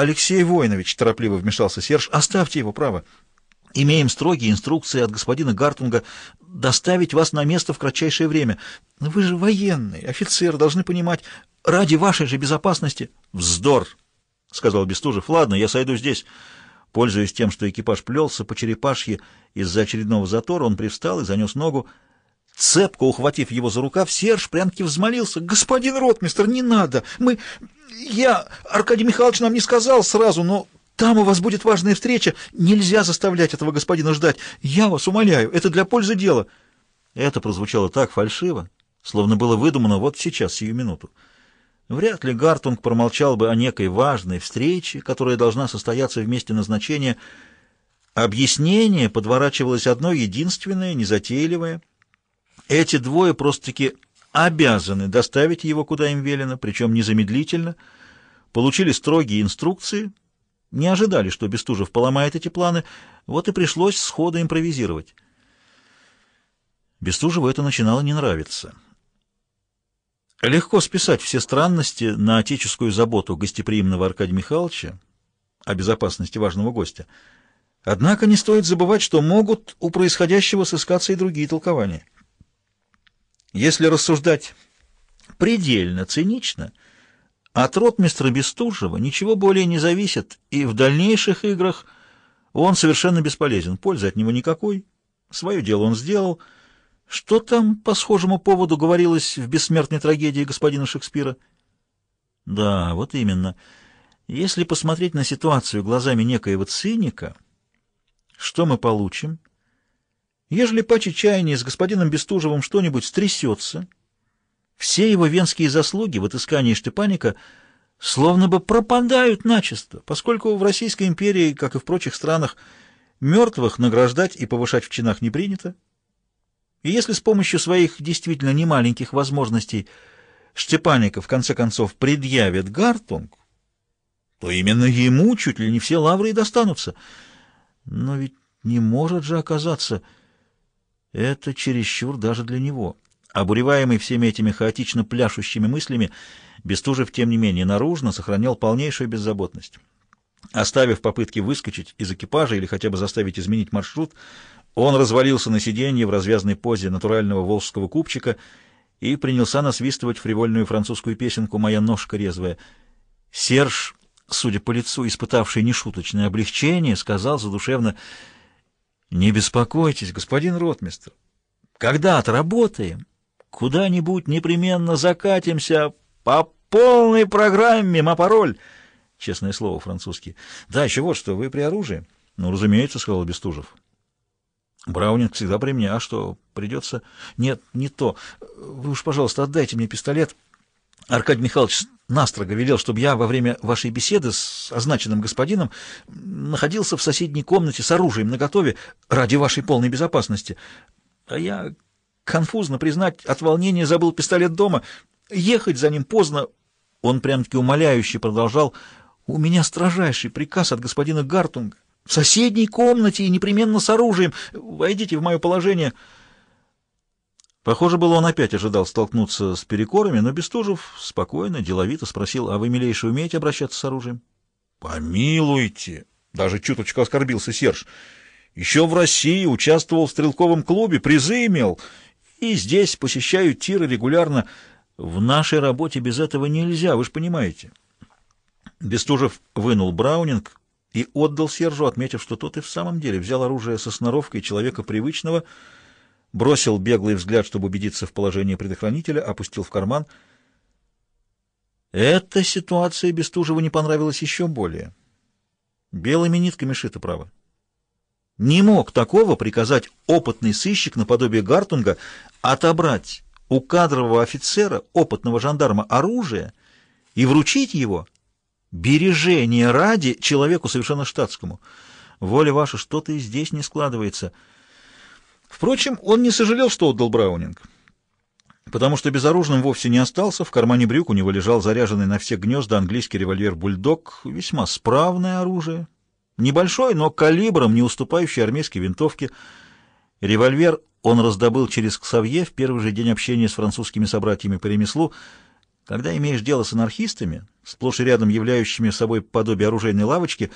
Алексей Воинович, торопливо вмешался Серж, оставьте его право. Имеем строгие инструкции от господина Гартунга доставить вас на место в кратчайшее время. Вы же военный, офицер, должны понимать, ради вашей же безопасности. Вздор, сказал Бестужев. Ладно, я сойду здесь. Пользуясь тем, что экипаж плелся по черепашье из-за очередного затора, он привстал и занес ногу. Цепко ухватив его за рукав, Серж прям-таки взмолился. «Господин ротмистр, не надо! Мы... Я... Аркадий Михайлович нам не сказал сразу, но там у вас будет важная встреча. Нельзя заставлять этого господина ждать. Я вас умоляю, это для пользы дела». Это прозвучало так фальшиво, словно было выдумано вот сейчас, сию минуту. Вряд ли Гартунг промолчал бы о некой важной встрече, которая должна состояться в месте назначения. Объяснение подворачивалось одно единственное, незатейливое — эти двое просто-таки обязаны доставить его куда им велено, причем незамедлительно, получили строгие инструкции, не ожидали, что Бестужев поломает эти планы, вот и пришлось сходу импровизировать. Бестужеву это начинало не нравиться. Легко списать все странности на отеческую заботу гостеприимного Аркадия Михайловича о безопасности важного гостя. Однако не стоит забывать, что могут у происходящего сыскаться и другие толкования. Если рассуждать предельно цинично, от ротмистра Бестужева ничего более не зависит, и в дальнейших играх он совершенно бесполезен, пользы от него никакой. Свое дело он сделал. Что там по схожему поводу говорилось в бессмертной трагедии господина Шекспира? Да, вот именно. Если посмотреть на ситуацию глазами некоего циника, что мы получим? Ежели по чаяния с господином Бестужевым что-нибудь стрясется, все его венские заслуги в отыскании Штепаника словно бы пропадают начисто, поскольку в Российской империи, как и в прочих странах, мертвых награждать и повышать в чинах не принято. И если с помощью своих действительно немаленьких возможностей Штепаника в конце концов предъявит Гартунг, то именно ему чуть ли не все лавры и достанутся. Но ведь не может же оказаться... Это чересчур даже для него. Обуреваемый всеми этими хаотично пляшущими мыслями, Бестужев, тем не менее, наружно сохранял полнейшую беззаботность. Оставив попытки выскочить из экипажа или хотя бы заставить изменить маршрут, он развалился на сиденье в развязной позе натурального волжского купчика и принялся насвистывать фривольную французскую песенку «Моя ножка резвая». Серж, судя по лицу, испытавший нешуточное облегчение, сказал задушевно — не беспокойтесь, господин ротмистр. Когда отработаем, куда-нибудь непременно закатимся по полной программе Мапароль. Честное слово, французский. Да, еще вот что, вы при оружии? Ну, разумеется, сказал Бестужев. Браунинг всегда при мне. А что, придется? Нет, не то. Вы уж, пожалуйста, отдайте мне пистолет. Аркадий Михайлович настрого велел, чтобы я во время вашей беседы с означенным господином находился в соседней комнате с оружием наготове ради вашей полной безопасности. А я, конфузно признать, от волнения забыл пистолет дома. Ехать за ним поздно. Он прям-таки умоляюще продолжал. У меня строжайший приказ от господина Гартунга. В соседней комнате и непременно с оружием. Войдите в мое положение. Похоже было, он опять ожидал столкнуться с перекорами, но Бестужев спокойно, деловито спросил, «А вы, милейший, умеете обращаться с оружием?» «Помилуйте!» — даже чуточку оскорбился Серж. «Еще в России участвовал в стрелковом клубе, призы имел, и здесь посещаю тиры регулярно. В нашей работе без этого нельзя, вы же понимаете». Бестужев вынул Браунинг и отдал Сержу, отметив, что тот и в самом деле взял оружие со сноровкой человека привычного, — бросил беглый взгляд, чтобы убедиться в положении предохранителя, опустил в карман. Эта ситуация Бестужеву не понравилась еще более. Белыми нитками шито, право. Не мог такого приказать опытный сыщик наподобие Гартунга отобрать у кадрового офицера, опытного жандарма, оружие и вручить его бережение ради человеку совершенно штатскому. Воля ваша, что-то и здесь не складывается — Впрочем, он не сожалел, что отдал Браунинг, потому что безоружным вовсе не остался. В кармане брюк у него лежал заряженный на все гнезда английский револьвер «Бульдог», весьма справное оружие, небольшой, но калибром не уступающий армейской винтовке. Револьвер он раздобыл через Ксавье в первый же день общения с французскими собратьями по ремеслу. Когда имеешь дело с анархистами, сплошь и рядом являющими собой подобие оружейной лавочки,